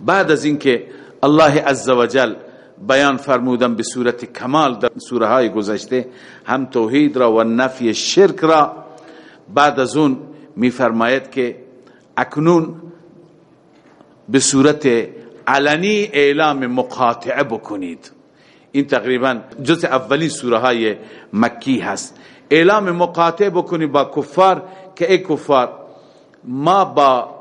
بعد از اینکه الله عزوجل بیان فرمودن به صورت کمال در سوره های گذشته هم توحید را و نفی شرک را بعد از اون میفرماید که اکنون به صورت علنی اعلام مقاطعه بکنید. این تقریبا جز اولین سوره های مکی هست. اعلام مقاطعه بکنید با کفار که ای کفار ما با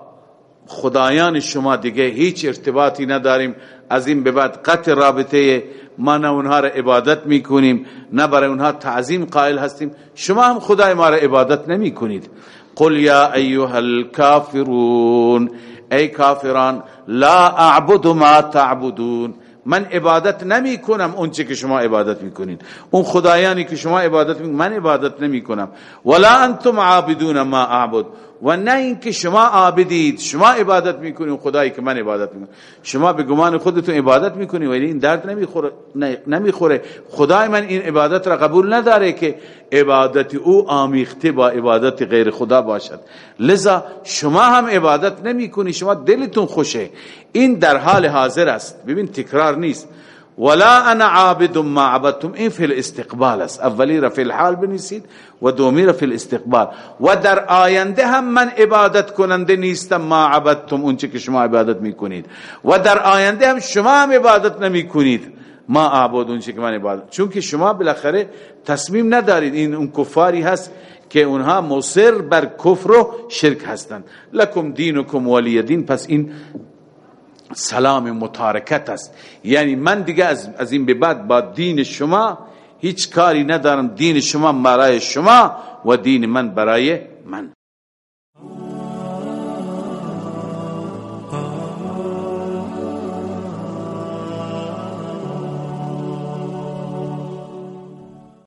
خدایان شما دیگه هیچ ارتباطی نداریم. از این به بعد قطع رابطه ما نه اونها را عبادت می‌کنیم نه برای اونها تعظیم قائل هستیم. شما هم خدای ما را عبادت نمی کنید قل یا ایها الكافرون ای کافران لا اعبد ما تعبدون. من عبادت نمی کنم اون چه که شما عبادت می‌کنید. اون خدایانی که شما عبادت می‌کنید من عبادت نمی کنم ولا انتم عابدون ما اعبد. و نه اینکه شما عابدید شما عبادت می‌کنید خدایی که من عبادت می‌کنم. شما به گمان خودتون عبادت می‌کنید ولی این درد نمی‌خوره نمی‌خوره. خدای من این عبادت را قبول نداره که عبادت او آمیخته با عبادت غیر خدا باشد. لذا شما هم عبادت نمی‌کنید شما دلتون خوشه. این در حال حاضر است. ببین تکرار نیست. ولا انا عابد ما عبدتم. این فی الاستقبال است. اولی را فی الحال بنویسید و دومی را فی الاستقبال. و در آینده هم من عبادت کننده نیستم. ما عبدتم. اون که شما عبادت می‌کنید. و در آینده هم شما هم عبادت نمی‌کنید. ما عبد اون که من عبادت. چون که شما بالاخره تصمیم ندارید. این اون کفاری هست که اونها مصر بر کفر و شرک هستند. لکم دینکم ولی دین. پس این سلام متارکت است. یعنی من دیگه از, از این به بعد با دین شما هیچ کاری ندارم. دین شما برای شما و دین من برای من.